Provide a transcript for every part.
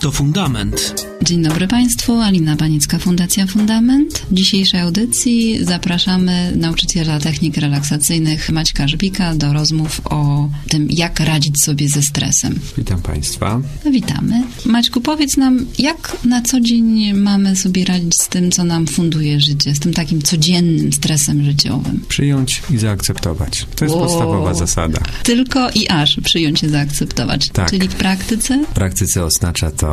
To fundament. Dzień dobry Państwu, Alina Banicka, Fundacja Fundament. W dzisiejszej audycji zapraszamy nauczyciela technik relaksacyjnych Maćka Żbika do rozmów o tym, jak radzić sobie ze stresem. Witam Państwa. Witamy. Maćku, powiedz nam, jak na co dzień mamy sobie radzić z tym, co nam funduje życie, z tym takim codziennym stresem życiowym? Przyjąć i zaakceptować. To jest O. podstawowa zasada. Tylko i aż przyjąć i zaakceptować. Tak. Czyli w praktyce? W praktyce oznacza to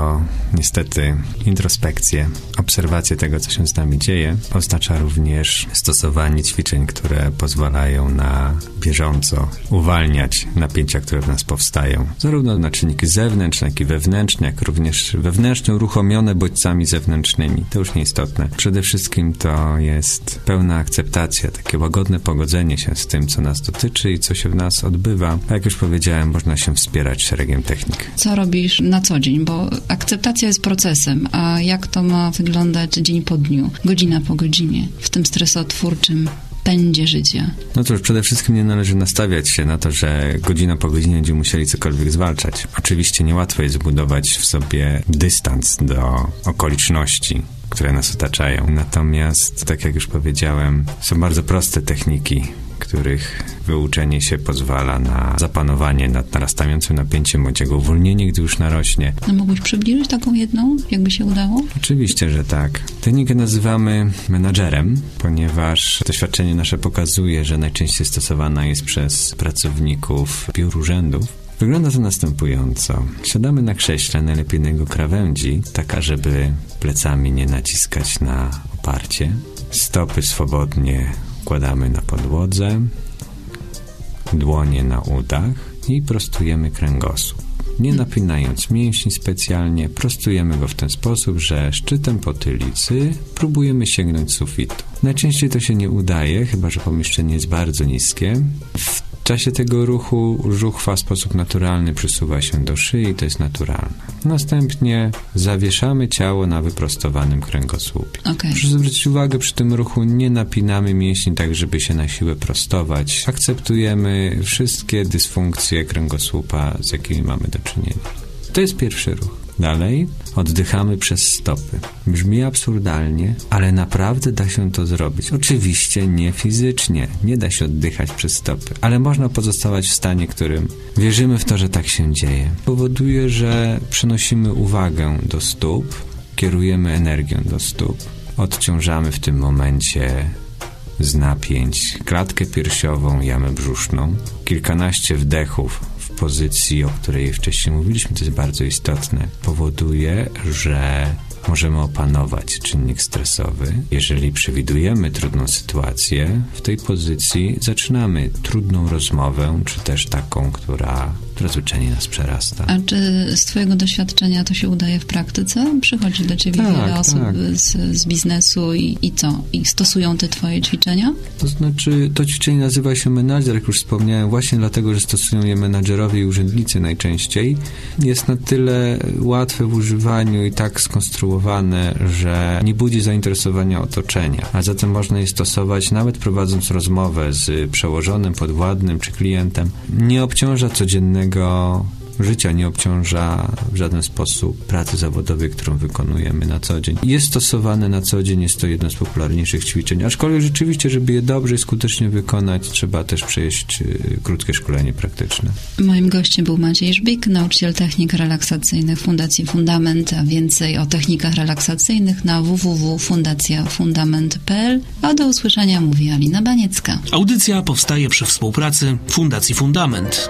niestety introspekcję, obserwację tego, co się z nami dzieje. Oznacza również stosowanie ćwiczeń, które pozwalają na bieżąco uwalniać napięcia, które w nas powstają. Zarówno na czynniki zewnętrzne, jak i wewnętrzne, jak również wewnętrzne uruchomione bodźcami zewnętrznymi. To już nieistotne. Przede wszystkim to jest pełna akceptacja, takie łagodne pogodzenie się z tym, co nas dotyczy i co się w nas odbywa. A jak już powiedziałem, można się wspierać szeregiem technik. Co robisz na co dzień? Bo akceptacja jest procesem, a jak to ma wyglądać dzień po dniu, godzina po godzinie, w tym stresotwórczym pędzie życia? No cóż, przede wszystkim nie należy nastawiać się na to, że godzina po godzinie będziemy musieli cokolwiek zwalczać. Oczywiście niełatwo jest zbudować w sobie dystans do okoliczności, które nas otaczają. Natomiast, tak jak już powiedziałem, są bardzo proste techniki, których wyuczenie się pozwala na zapanowanie nad narastającym napięciem jego uwolnienie, gdy już narośnie. No mógłbyś przybliżyć taką jedną, jakby się udało? Oczywiście, że tak. Technikę nazywamy menadżerem, ponieważ doświadczenie nasze pokazuje, że najczęściej stosowana jest przez pracowników biur urzędów. Wygląda to następująco. Siadamy na krześle, najlepiej na jego krawędzi, taka, żeby plecami nie naciskać na oparcie. Stopy swobodnie kładamy na podłodze, dłonie na udach i prostujemy kręgosłup. Nie napinając mięśni specjalnie, prostujemy go w ten sposób, że szczytem potylicy próbujemy sięgnąć sufitu. Najczęściej to się nie udaje, chyba że pomieszczenie jest bardzo niskie. W czasie tego ruchu żuchwa w sposób naturalny przesuwa się do szyi, to jest naturalne. Następnie zawieszamy ciało na wyprostowanym kręgosłupie. Okej. Proszę zwrócić uwagę, przy tym ruchu nie napinamy mięśni tak, żeby się na siłę prostować. Akceptujemy wszystkie dysfunkcje kręgosłupa, z jakimi mamy do czynienia. To jest pierwszy ruch. Dalej oddychamy przez stopy. Brzmi absurdalnie, ale naprawdę da się to zrobić. Oczywiście nie fizycznie, nie da się oddychać przez stopy, ale można pozostawać w stanie, którym wierzymy w to, że tak się dzieje. Powoduje, że przenosimy uwagę do stóp, kierujemy energię do stóp, odciążamy w tym momencie z napięć klatkę piersiową, jamę brzuszną, kilkanaście wdechów w pozycji, o której wcześniej mówiliśmy, to jest bardzo istotne, powoduje, że możemy opanować czynnik stresowy. Jeżeli przewidujemy trudną sytuację, w tej pozycji zaczynamy trudną rozmowę, czy też taką, która, która zwyczajnie nas przerasta. A czy z Twojego doświadczenia to się udaje w praktyce? Przychodzi do Ciebie Tak, wiele osób tak. z, z biznesu i, i co? I stosują te Twoje ćwiczenia? To znaczy, to ćwiczenie nazywa się menadżer, jak już wspomniałem, właśnie dlatego, że stosują je menadżerowie i urzędnicy najczęściej. Jest na tyle łatwe w używaniu i tak skonstruowane, że nie budzi zainteresowania otoczenia, a zatem można je stosować nawet prowadząc rozmowę z przełożonym, podwładnym czy klientem. Nie obciąża codziennego życia, nie obciąża w żaden sposób pracy zawodowej, którą wykonujemy na co dzień. Jest stosowane na co dzień, jest to jedno z popularniejszych ćwiczeń, aczkolwiek rzeczywiście, żeby je dobrze i skutecznie wykonać, trzeba też przejść y, krótkie szkolenie praktyczne. Moim gościem był Maciej Żbik, nauczyciel technik relaksacyjnych Fundacji Fundament, a więcej o technikach relaksacyjnych na www.fundacjafundament.pl, a do usłyszenia mówi Alina Baniecka. Audycja powstaje przy współpracy Fundacji Fundament.